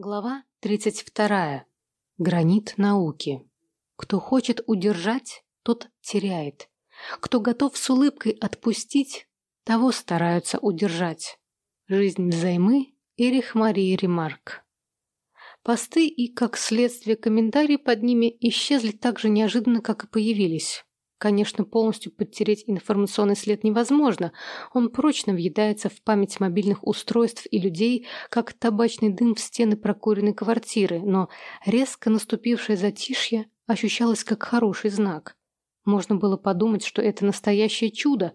Глава 32. Гранит науки. Кто хочет удержать, тот теряет. Кто готов с улыбкой отпустить, того стараются удержать. Жизнь взаймы Эрих Марии Ремарк. Посты и, как следствие, комментарии под ними исчезли так же неожиданно, как и появились. Конечно, полностью подтереть информационный след невозможно. Он прочно въедается в память мобильных устройств и людей, как табачный дым в стены прокуренной квартиры, но резко наступившее затишье ощущалось как хороший знак. Можно было подумать, что это настоящее чудо.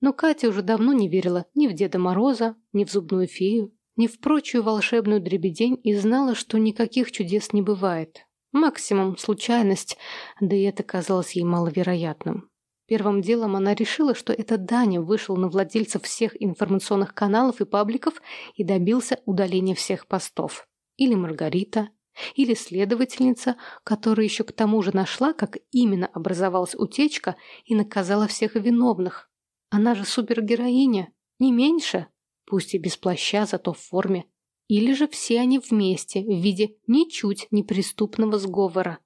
Но Катя уже давно не верила ни в Деда Мороза, ни в зубную фею, ни в прочую волшебную дребедень и знала, что никаких чудес не бывает. Максимум случайность, да и это казалось ей маловероятным. Первым делом она решила, что это Даня вышел на владельцев всех информационных каналов и пабликов и добился удаления всех постов. Или Маргарита, или следовательница, которая еще к тому же нашла, как именно образовалась утечка и наказала всех виновных. Она же супергероиня, не меньше, пусть и без плаща, зато в форме. Или же все они вместе, в виде ничуть неприступного сговора.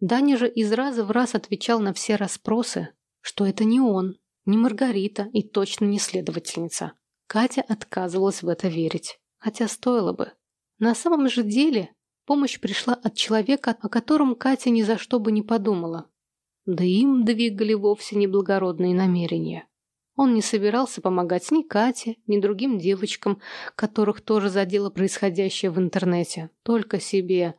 Даня же из раза в раз отвечал на все расспросы, что это не он, не Маргарита и точно не следовательница. Катя отказывалась в это верить, хотя стоило бы. На самом же деле помощь пришла от человека, о котором Катя ни за что бы не подумала. Да им двигали вовсе неблагородные намерения. Он не собирался помогать ни Кате, ни другим девочкам, которых тоже задело происходящее в интернете, только себе.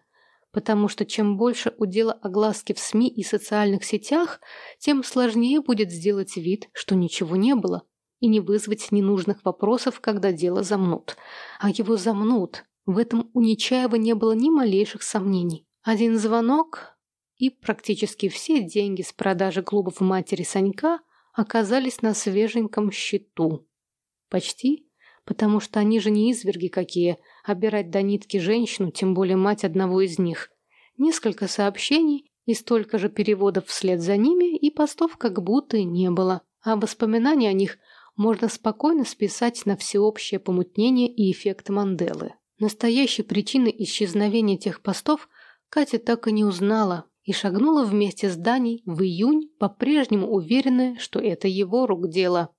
Потому что чем больше удела огласки в СМИ и социальных сетях, тем сложнее будет сделать вид, что ничего не было, и не вызвать ненужных вопросов, когда дело замнут. А его замнут. В этом у Нечаева не было ни малейших сомнений. Один звонок, и практически все деньги с продажи клубов матери Санька оказались на свеженьком счету. Почти, потому что они же не изверги какие, обирать до нитки женщину, тем более мать одного из них. Несколько сообщений и столько же переводов вслед за ними, и постов как будто и не было. А воспоминания о них можно спокойно списать на всеобщее помутнение и эффект Манделы. Настоящей причины исчезновения тех постов Катя так и не узнала, и шагнула вместе с Даней в июнь, по-прежнему уверенная, что это его рук дело.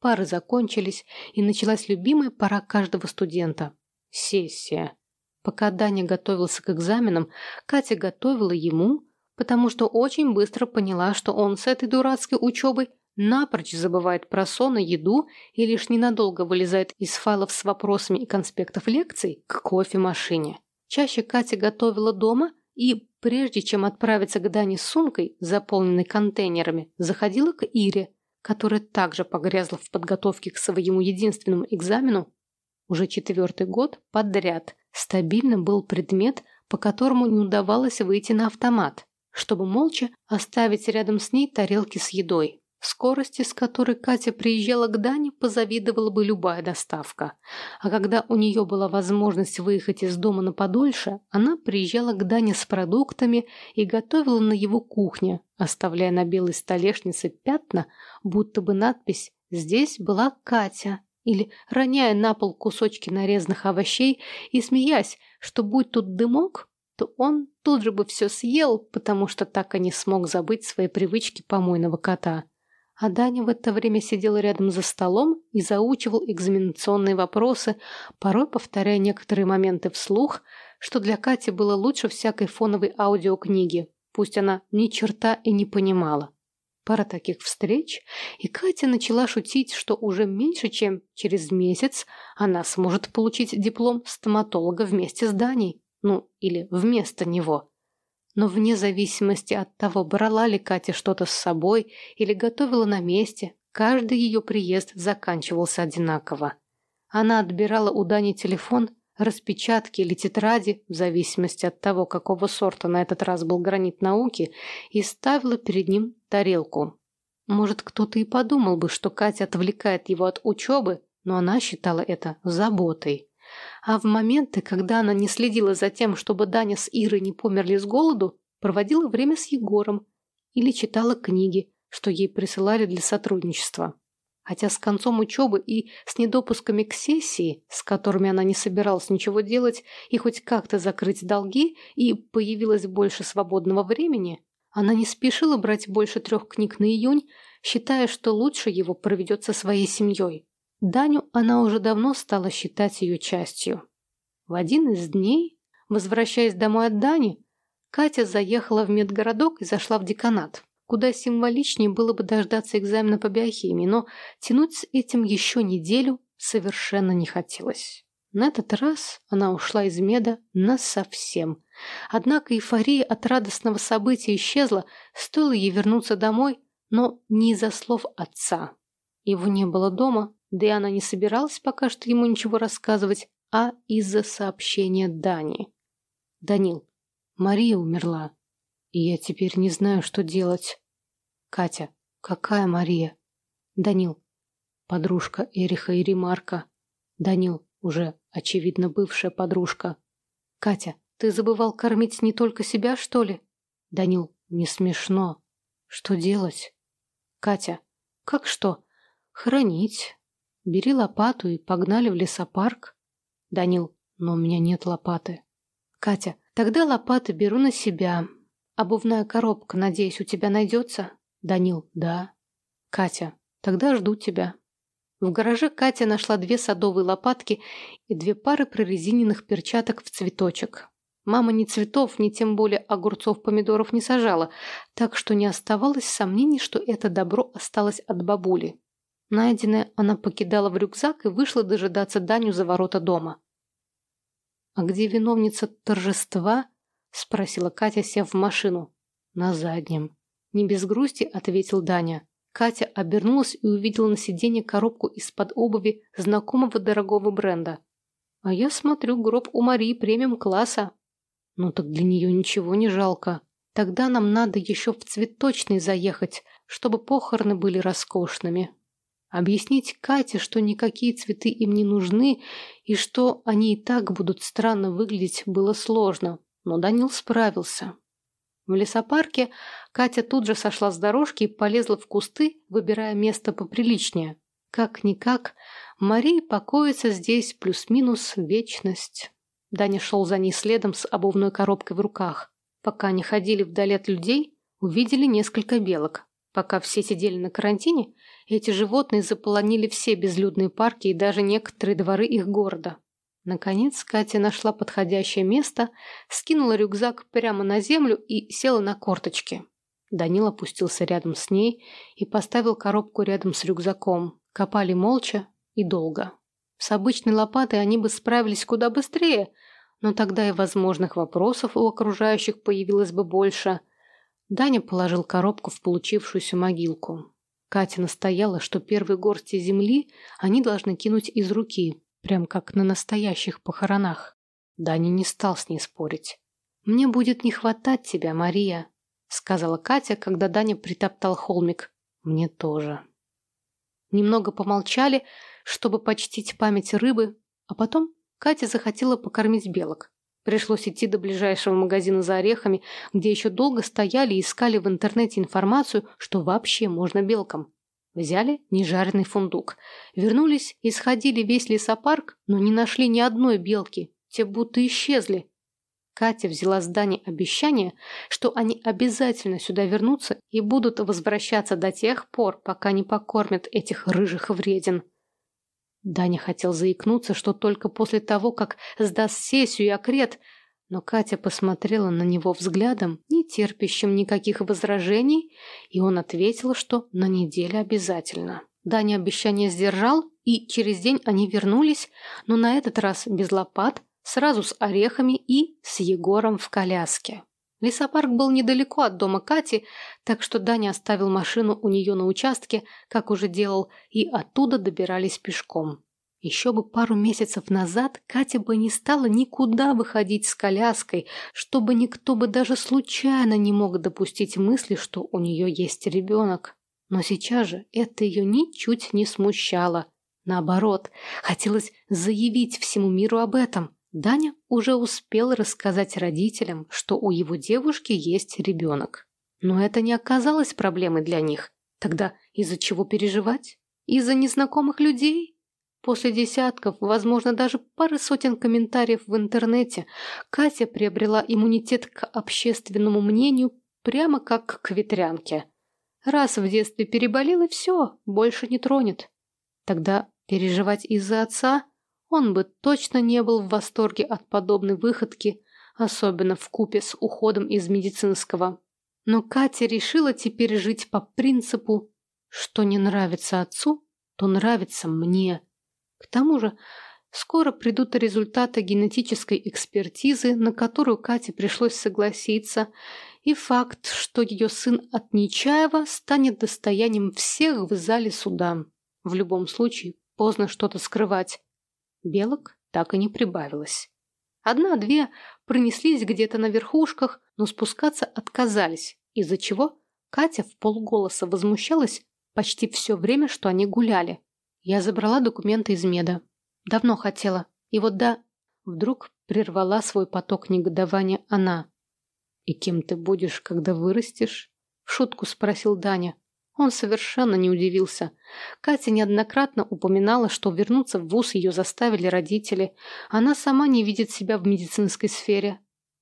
Пары закончились, и началась любимая пора каждого студента – сессия. Пока Даня готовился к экзаменам, Катя готовила ему, потому что очень быстро поняла, что он с этой дурацкой учебой напрочь забывает про сон и еду и лишь ненадолго вылезает из файлов с вопросами и конспектов лекций к кофемашине. Чаще Катя готовила дома и Прежде чем отправиться к Дане с сумкой, заполненной контейнерами, заходила к Ире, которая также погрязла в подготовке к своему единственному экзамену. Уже четвертый год подряд стабильно был предмет, по которому не удавалось выйти на автомат, чтобы молча оставить рядом с ней тарелки с едой. Скорости, с которой Катя приезжала к Дане, позавидовала бы любая доставка. А когда у нее была возможность выехать из дома на подольше, она приезжала к Дане с продуктами и готовила на его кухне, оставляя на белой столешнице пятна, будто бы надпись «Здесь была Катя» или роняя на пол кусочки нарезанных овощей и смеясь, что будь тут дымок, то он тут же бы все съел, потому что так и не смог забыть свои привычки помойного кота. А Даня в это время сидел рядом за столом и заучивал экзаменационные вопросы, порой повторяя некоторые моменты вслух, что для Кати было лучше всякой фоновой аудиокниги, пусть она ни черта и не понимала. Пара таких встреч, и Катя начала шутить, что уже меньше, чем через месяц она сможет получить диплом стоматолога вместе с Даней, ну, или вместо него. Но вне зависимости от того, брала ли Катя что-то с собой или готовила на месте, каждый ее приезд заканчивался одинаково. Она отбирала у Дани телефон, распечатки или тетради, в зависимости от того, какого сорта на этот раз был гранит науки, и ставила перед ним тарелку. Может, кто-то и подумал бы, что Катя отвлекает его от учебы, но она считала это заботой. А в моменты, когда она не следила за тем, чтобы Даня с Ирой не померли с голоду, проводила время с Егором или читала книги, что ей присылали для сотрудничества. Хотя с концом учебы и с недопусками к сессии, с которыми она не собиралась ничего делать и хоть как-то закрыть долги, и появилось больше свободного времени, она не спешила брать больше трех книг на июнь, считая, что лучше его проведет со своей семьей. Даню она уже давно стала считать ее частью. В один из дней, возвращаясь домой от Дани, Катя заехала в медгородок и зашла в деканат куда символичнее было бы дождаться экзамена по биохимии, но тянуть с этим еще неделю совершенно не хотелось. На этот раз она ушла из меда насовсем. Однако эйфория от радостного события исчезла, стоило ей вернуться домой, но не из-за слов отца. Его не было дома, да и она не собиралась пока что ему ничего рассказывать, а из-за сообщения Дани. «Данил, Мария умерла. И я теперь не знаю, что делать. Катя. Какая Мария? Данил. Подружка Эриха и Ремарка. Данил. Уже, очевидно, бывшая подружка. Катя. Ты забывал кормить не только себя, что ли? Данил. Не смешно. Что делать? Катя. Как что? Хранить. Бери лопату и погнали в лесопарк. Данил. Но у меня нет лопаты. Катя. Тогда лопаты беру на себя. Обувная коробка, надеюсь, у тебя найдется? Данил, да. Катя, тогда жду тебя. В гараже Катя нашла две садовые лопатки и две пары прорезиненных перчаток в цветочек. Мама ни цветов, ни тем более огурцов, помидоров не сажала, так что не оставалось сомнений, что это добро осталось от бабули. Найденное она покидала в рюкзак и вышла дожидаться Даню за ворота дома. А где виновница торжества? — спросила Катя, сев в машину. «На заднем». Не без грусти ответил Даня. Катя обернулась и увидела на сиденье коробку из-под обуви знакомого дорогого бренда. «А я смотрю, гроб у Марии премиум-класса». «Ну так для нее ничего не жалко. Тогда нам надо еще в цветочный заехать, чтобы похороны были роскошными». Объяснить Кате, что никакие цветы им не нужны и что они и так будут странно выглядеть, было сложно но Данил справился. В лесопарке Катя тут же сошла с дорожки и полезла в кусты, выбирая место поприличнее. Как-никак, Мария покоится здесь плюс-минус вечность. Даня шел за ней следом с обувной коробкой в руках. Пока они ходили вдали от людей, увидели несколько белок. Пока все сидели на карантине, эти животные заполонили все безлюдные парки и даже некоторые дворы их города. Наконец Катя нашла подходящее место, скинула рюкзак прямо на землю и села на корточки. Данил опустился рядом с ней и поставил коробку рядом с рюкзаком. Копали молча и долго. С обычной лопатой они бы справились куда быстрее, но тогда и возможных вопросов у окружающих появилось бы больше. Даня положил коробку в получившуюся могилку. Катя настояла, что первые горсти земли они должны кинуть из руки, Прям как на настоящих похоронах. Даня не стал с ней спорить. «Мне будет не хватать тебя, Мария», — сказала Катя, когда Даня притоптал холмик. «Мне тоже». Немного помолчали, чтобы почтить память рыбы, а потом Катя захотела покормить белок. Пришлось идти до ближайшего магазина за орехами, где еще долго стояли и искали в интернете информацию, что вообще можно белкам. Взяли нежаренный фундук. Вернулись и сходили весь лесопарк, но не нашли ни одной белки. Те будто исчезли. Катя взяла с Дани обещание, что они обязательно сюда вернутся и будут возвращаться до тех пор, пока не покормят этих рыжих вреден. Даня хотел заикнуться, что только после того, как сдаст сессию и окрет, но Катя посмотрела на него взглядом, не терпящим никаких возражений, и он ответил, что на неделе обязательно. Даня обещание сдержал, и через день они вернулись, но на этот раз без лопат, сразу с орехами и с Егором в коляске. Лесопарк был недалеко от дома Кати, так что Даня оставил машину у нее на участке, как уже делал, и оттуда добирались пешком. Еще бы пару месяцев назад Катя бы не стала никуда выходить с коляской, чтобы никто бы даже случайно не мог допустить мысли, что у нее есть ребенок. Но сейчас же это ее ничуть не смущало. Наоборот, хотелось заявить всему миру об этом. Даня уже успел рассказать родителям, что у его девушки есть ребенок. Но это не оказалось проблемой для них. Тогда из-за чего переживать? Из-за незнакомых людей? После десятков, возможно, даже пары сотен комментариев в интернете, Катя приобрела иммунитет к общественному мнению прямо как к ветрянке. Раз в детстве переболел и все, больше не тронет. Тогда переживать из-за отца он бы точно не был в восторге от подобной выходки, особенно в купе с уходом из медицинского. Но Катя решила теперь жить по принципу, что не нравится отцу, то нравится мне. К тому же, скоро придут результаты генетической экспертизы, на которую Кате пришлось согласиться, и факт, что ее сын от Нечаева станет достоянием всех в зале суда. В любом случае, поздно что-то скрывать. Белок так и не прибавилось. Одна-две пронеслись где-то на верхушках, но спускаться отказались, из-за чего Катя в полголоса возмущалась почти все время, что они гуляли. Я забрала документы из меда. Давно хотела. И вот да, вдруг прервала свой поток негодования она. «И кем ты будешь, когда вырастешь?» В шутку спросил Даня. Он совершенно не удивился. Катя неоднократно упоминала, что вернуться в вуз ее заставили родители. Она сама не видит себя в медицинской сфере.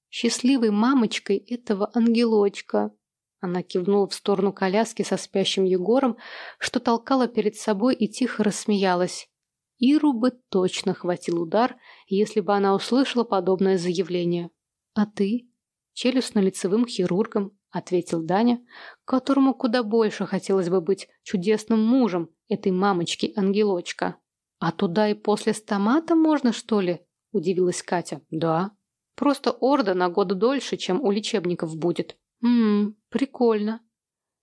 Счастливой мамочкой этого ангелочка. Она кивнула в сторону коляски со спящим Егором, что толкала перед собой и тихо рассмеялась. Иру бы точно хватил удар, если бы она услышала подобное заявление. «А ты?» «Челюстно-лицевым хирургом», — ответил Даня, которому куда больше хотелось бы быть чудесным мужем этой мамочки-ангелочка. «А туда и после стомата можно, что ли?» — удивилась Катя. «Да. Просто орда на года дольше, чем у лечебников будет». «Ммм, прикольно».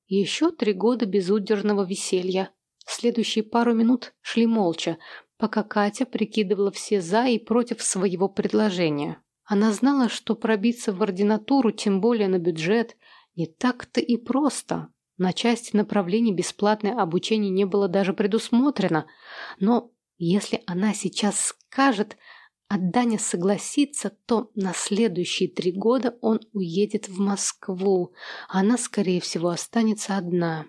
Еще три года безудержного веселья. Следующие пару минут шли молча, пока Катя прикидывала все «за» и против своего предложения. Она знала, что пробиться в ординатуру, тем более на бюджет, не так-то и просто. На части направлений бесплатное обучение не было даже предусмотрено. Но если она сейчас скажет, а Даня согласится, то на следующие три года он уедет в Москву. Она, скорее всего, останется одна.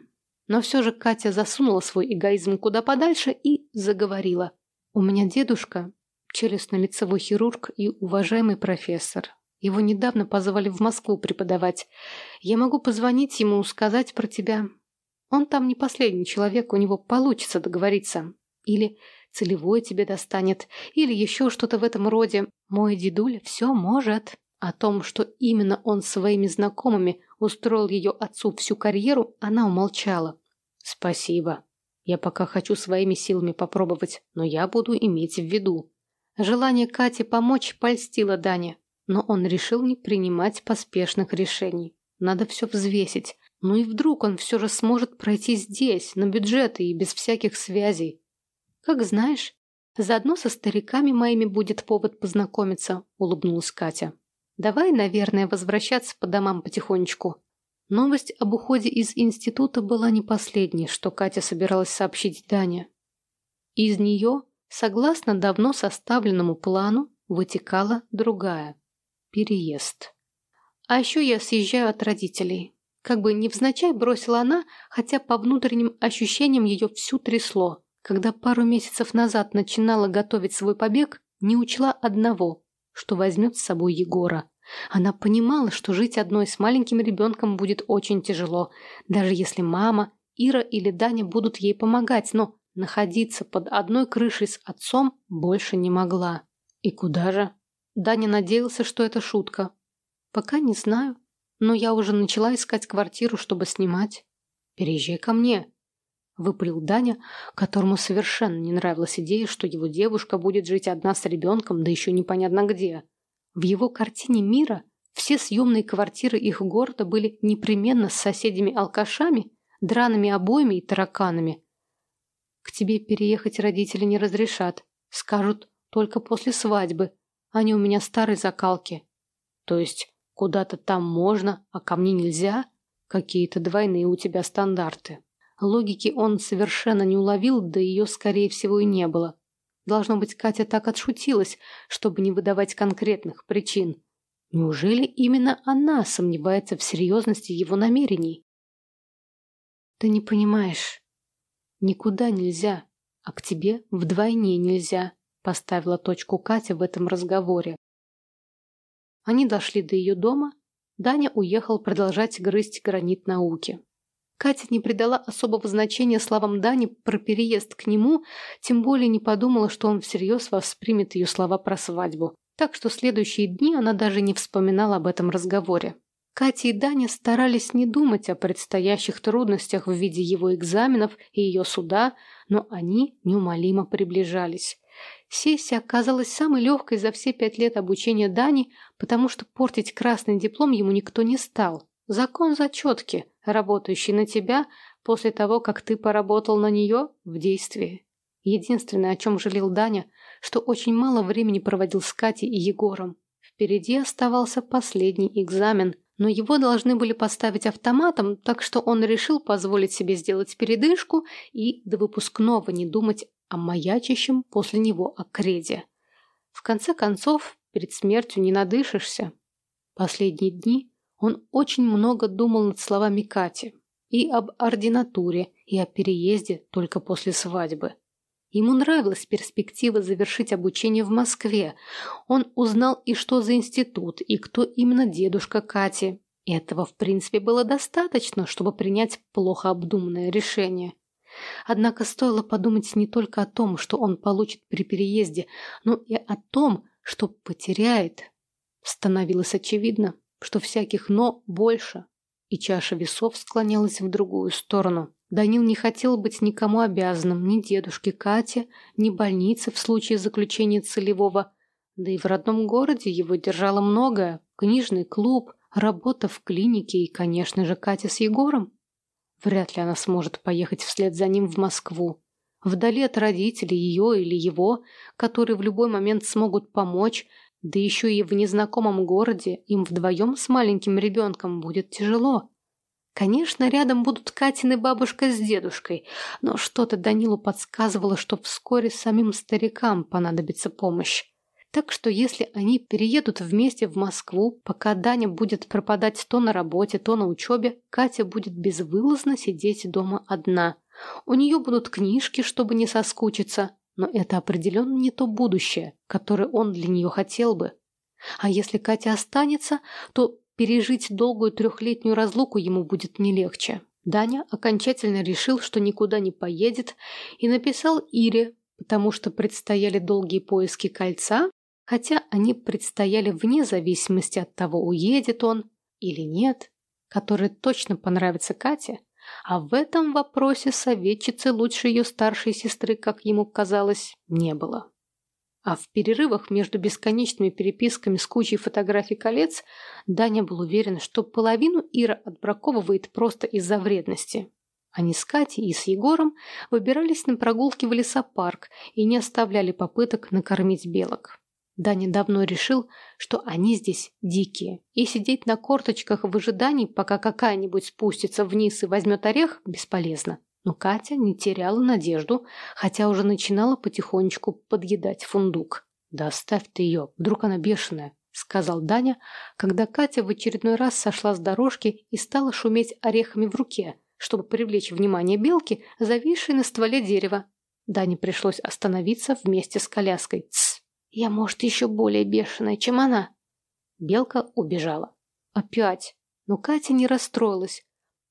Но все же Катя засунула свой эгоизм куда подальше и заговорила. «У меня дедушка челюстно-лицевой хирург и уважаемый профессор. Его недавно позвали в Москву преподавать. Я могу позвонить ему, сказать про тебя. Он там не последний человек, у него получится договориться. Или целевой тебе достанет, или еще что-то в этом роде. Мой дедуля все может. О том, что именно он своими знакомыми устроил ее отцу всю карьеру, она умолчала. «Спасибо. Я пока хочу своими силами попробовать, но я буду иметь в виду. Желание Кати помочь польстило Дане, но он решил не принимать поспешных решений. Надо все взвесить. Ну и вдруг он все же сможет пройти здесь, на бюджеты и без всяких связей. Как знаешь, заодно со стариками моими будет повод познакомиться, улыбнулась Катя. Давай, наверное, возвращаться по домам потихонечку. Новость об уходе из института была не последней, что Катя собиралась сообщить Дане. Из нее Согласно давно составленному плану, вытекала другая – переезд. А еще я съезжаю от родителей. Как бы невзначай бросила она, хотя по внутренним ощущениям ее всю трясло. Когда пару месяцев назад начинала готовить свой побег, не учла одного, что возьмет с собой Егора. Она понимала, что жить одной с маленьким ребенком будет очень тяжело, даже если мама, Ира или Даня будут ей помогать, но Находиться под одной крышей с отцом больше не могла. И куда же? Даня надеялся, что это шутка. Пока не знаю, но я уже начала искать квартиру, чтобы снимать. Переезжай ко мне, выпалил Даня, которому совершенно не нравилась идея, что его девушка будет жить одна с ребенком, да еще непонятно где. В его картине мира все съемные квартиры их города были непременно с соседями-алкашами, драными обоями и тараканами, к тебе переехать родители не разрешат. Скажут только после свадьбы. Они у меня старой закалки. То есть куда-то там можно, а ко мне нельзя? Какие-то двойные у тебя стандарты. Логики он совершенно не уловил, да ее, скорее всего, и не было. Должно быть, Катя так отшутилась, чтобы не выдавать конкретных причин. Неужели именно она сомневается в серьезности его намерений? Ты не понимаешь. Никуда нельзя, а к тебе вдвойне нельзя, поставила точку Катя в этом разговоре. Они дошли до ее дома. Даня уехал продолжать грызть гранит науки. Катя не придала особого значения словам Дани про переезд к нему, тем более не подумала, что он всерьез воспримет ее слова про свадьбу. Так что следующие дни она даже не вспоминала об этом разговоре. Катя и Даня старались не думать о предстоящих трудностях в виде его экзаменов и ее суда, но они неумолимо приближались. Сессия оказалась самой легкой за все пять лет обучения Дани, потому что портить красный диплом ему никто не стал. Закон зачетки, работающий на тебя после того, как ты поработал на нее в действии. Единственное, о чем жалел Даня, что очень мало времени проводил с Катей и Егором. Впереди оставался последний экзамен, но его должны были поставить автоматом, так что он решил позволить себе сделать передышку и до выпускного не думать о маячащем после него окреде. В конце концов, перед смертью не надышишься. Последние дни он очень много думал над словами Кати и об ординатуре, и о переезде только после свадьбы. Ему нравилась перспектива завершить обучение в Москве. Он узнал и что за институт, и кто именно дедушка Кати. Этого, в принципе, было достаточно, чтобы принять плохо обдуманное решение. Однако стоило подумать не только о том, что он получит при переезде, но и о том, что потеряет. Становилось очевидно, что всяких «но» больше, и чаша весов склонялась в другую сторону. Данил не хотел быть никому обязанным, ни дедушке Кате, ни больнице в случае заключения целевого. Да и в родном городе его держало многое. Книжный клуб, работа в клинике и, конечно же, Катя с Егором. Вряд ли она сможет поехать вслед за ним в Москву. Вдали от родителей ее или его, которые в любой момент смогут помочь, да еще и в незнакомом городе им вдвоем с маленьким ребенком будет тяжело. Конечно, рядом будут Катины бабушка с дедушкой, но что-то Данилу подсказывало, что вскоре самим старикам понадобится помощь. Так что если они переедут вместе в Москву, пока Даня будет пропадать то на работе, то на учебе, Катя будет безвылазно сидеть дома одна. У нее будут книжки, чтобы не соскучиться, но это определенно не то будущее, которое он для нее хотел бы. А если Катя останется, то пережить долгую трехлетнюю разлуку ему будет не легче. Даня окончательно решил, что никуда не поедет, и написал Ире, потому что предстояли долгие поиски кольца, хотя они предстояли вне зависимости от того, уедет он или нет, который точно понравится Кате, а в этом вопросе советчицы лучше ее старшей сестры, как ему казалось, не было. А в перерывах между бесконечными переписками с кучей фотографий колец Даня был уверен, что половину Ира отбраковывает просто из-за вредности. Они с Катей и с Егором выбирались на прогулки в лесопарк и не оставляли попыток накормить белок. Даня давно решил, что они здесь дикие, и сидеть на корточках в ожидании, пока какая-нибудь спустится вниз и возьмет орех, бесполезно. Но Катя не теряла надежду, хотя уже начинала потихонечку подъедать фундук. «Да оставь ты ее, вдруг она бешеная», — сказал Даня, когда Катя в очередной раз сошла с дорожки и стала шуметь орехами в руке, чтобы привлечь внимание белки, зависшей на стволе дерева. Дане пришлось остановиться вместе с коляской. «Тсс! Я, может, еще более бешеная, чем она. Белка убежала. Опять. Но Катя не расстроилась.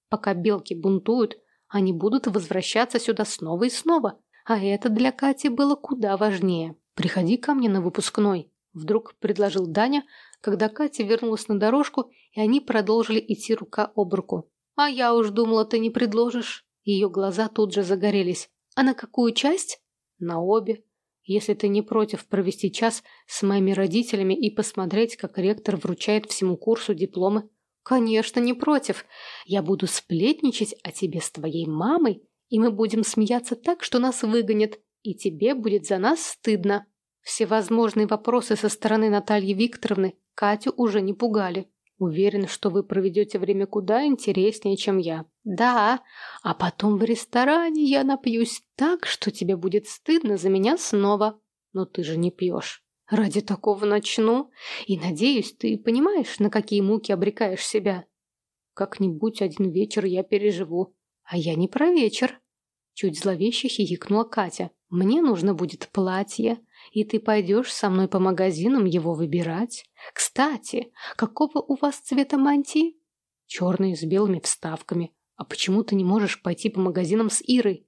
Пока белки бунтуют, они будут возвращаться сюда снова и снова. А это для Кати было куда важнее. «Приходи ко мне на выпускной», — вдруг предложил Даня, когда Катя вернулась на дорожку, и они продолжили идти рука об руку. «А я уж думала, ты не предложишь». Ее глаза тут же загорелись. «А на какую часть?» «На обе», если ты не против провести час с моими родителями и посмотреть, как ректор вручает всему курсу дипломы. Конечно, не против. Я буду сплетничать о тебе с твоей мамой, и мы будем смеяться так, что нас выгонят, и тебе будет за нас стыдно. Всевозможные вопросы со стороны Натальи Викторовны Катю уже не пугали. Уверен, что вы проведете время куда интереснее, чем я. Да, а потом в ресторане я напьюсь так, что тебе будет стыдно за меня снова. Но ты же не пьешь. Ради такого начну. И, надеюсь, ты понимаешь, на какие муки обрекаешь себя. Как-нибудь один вечер я переживу. А я не про вечер. Чуть зловеще хихикнула Катя. «Мне нужно будет платье, и ты пойдешь со мной по магазинам его выбирать. Кстати, какого у вас цвета мантии?» «Черные с белыми вставками. А почему ты не можешь пойти по магазинам с Ирой?»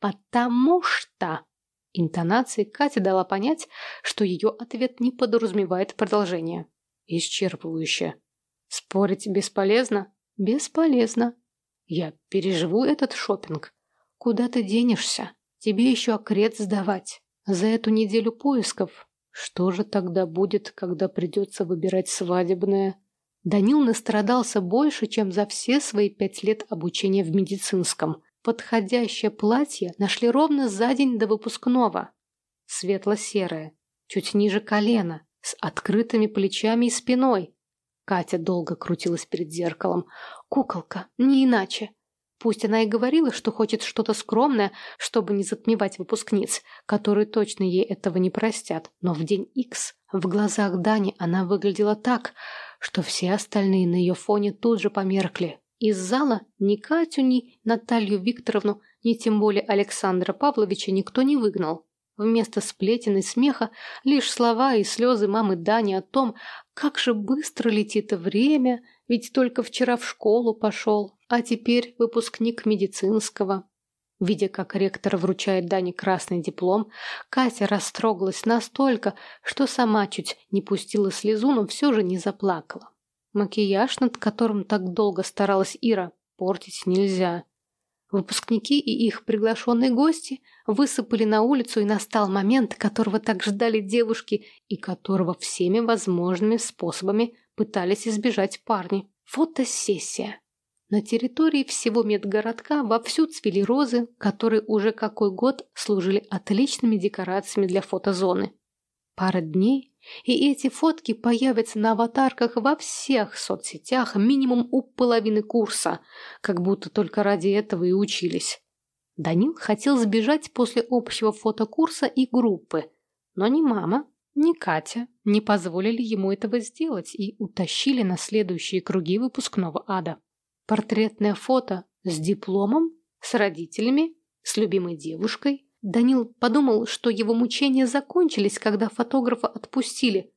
«Потому что...» Интонацией Катя дала понять, что ее ответ не подразумевает продолжение. Исчерпывающе. Спорить бесполезно? Бесполезно. Я переживу этот шопинг. Куда ты денешься? Тебе еще окрет сдавать. За эту неделю поисков. Что же тогда будет, когда придется выбирать свадебное? Данил настрадался больше, чем за все свои пять лет обучения в медицинском. Подходящее платье нашли ровно за день до выпускного. Светло-серое, чуть ниже колена, с открытыми плечами и спиной. Катя долго крутилась перед зеркалом. Куколка, не иначе. Пусть она и говорила, что хочет что-то скромное, чтобы не затмевать выпускниц, которые точно ей этого не простят, но в день Икс в глазах Дани она выглядела так, что все остальные на ее фоне тут же померкли. Из зала ни Катю, ни Наталью Викторовну, ни тем более Александра Павловича никто не выгнал. Вместо сплетен и смеха лишь слова и слезы мамы Дани о том, как же быстро летит время, ведь только вчера в школу пошел, а теперь выпускник медицинского. Видя, как ректор вручает Дане красный диплом, Катя растрогалась настолько, что сама чуть не пустила слезу, но все же не заплакала. Макияж, над которым так долго старалась Ира, портить нельзя. Выпускники и их приглашенные гости высыпали на улицу, и настал момент, которого так ждали девушки и которого всеми возможными способами пытались избежать парни. Фотосессия. На территории всего медгородка вовсю цвели розы, которые уже какой год служили отличными декорациями для фотозоны. Пара дней, и эти фотки появятся на аватарках во всех соцсетях минимум у половины курса, как будто только ради этого и учились. Данил хотел сбежать после общего фотокурса и группы, но ни мама, ни Катя не позволили ему этого сделать и утащили на следующие круги выпускного ада. Портретное фото с дипломом, с родителями, с любимой девушкой, Данил подумал, что его мучения закончились, когда фотографа отпустили.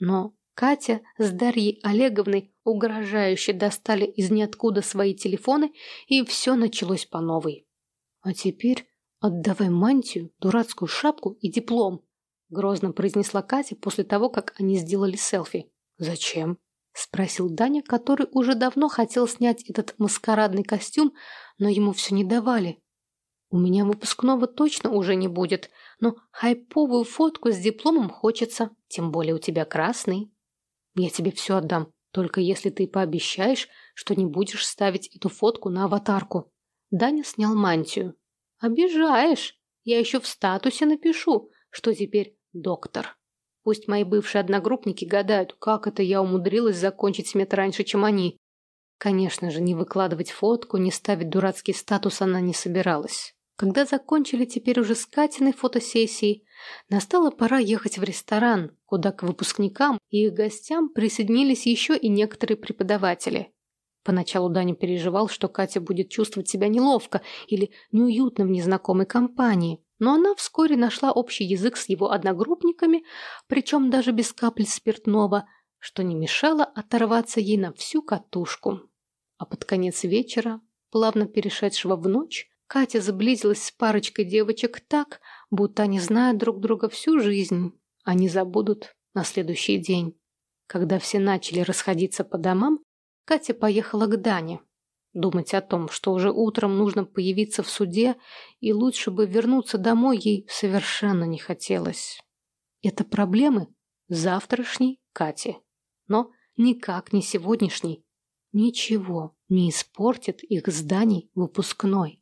Но Катя с Дарьей Олеговной угрожающе достали из ниоткуда свои телефоны, и все началось по новой. «А теперь отдавай мантию, дурацкую шапку и диплом», грозно произнесла Катя после того, как они сделали селфи. «Зачем?» – спросил Даня, который уже давно хотел снять этот маскарадный костюм, но ему все не давали. У меня выпускного точно уже не будет, но хайповую фотку с дипломом хочется, тем более у тебя красный. Я тебе все отдам, только если ты пообещаешь, что не будешь ставить эту фотку на аватарку. Даня снял мантию. Обижаешь. Я еще в статусе напишу, что теперь доктор. Пусть мои бывшие одногруппники гадают, как это я умудрилась закончить смет раньше, чем они. Конечно же, не выкладывать фотку, не ставить дурацкий статус она не собиралась. Когда закончили теперь уже с Катиной фотосессией, настала пора ехать в ресторан, куда к выпускникам и их гостям присоединились еще и некоторые преподаватели. Поначалу Даня переживал, что Катя будет чувствовать себя неловко или неуютно в незнакомой компании, но она вскоре нашла общий язык с его одногруппниками, причем даже без капель спиртного, что не мешало оторваться ей на всю катушку. А под конец вечера, плавно перешедшего в ночь, Катя заблизилась с парочкой девочек так, будто они знают друг друга всю жизнь. Они забудут на следующий день. Когда все начали расходиться по домам, Катя поехала к Дане. Думать о том, что уже утром нужно появиться в суде, и лучше бы вернуться домой ей совершенно не хотелось. Это проблемы завтрашней Кати, но никак не сегодняшней. Ничего не испортит их зданий выпускной.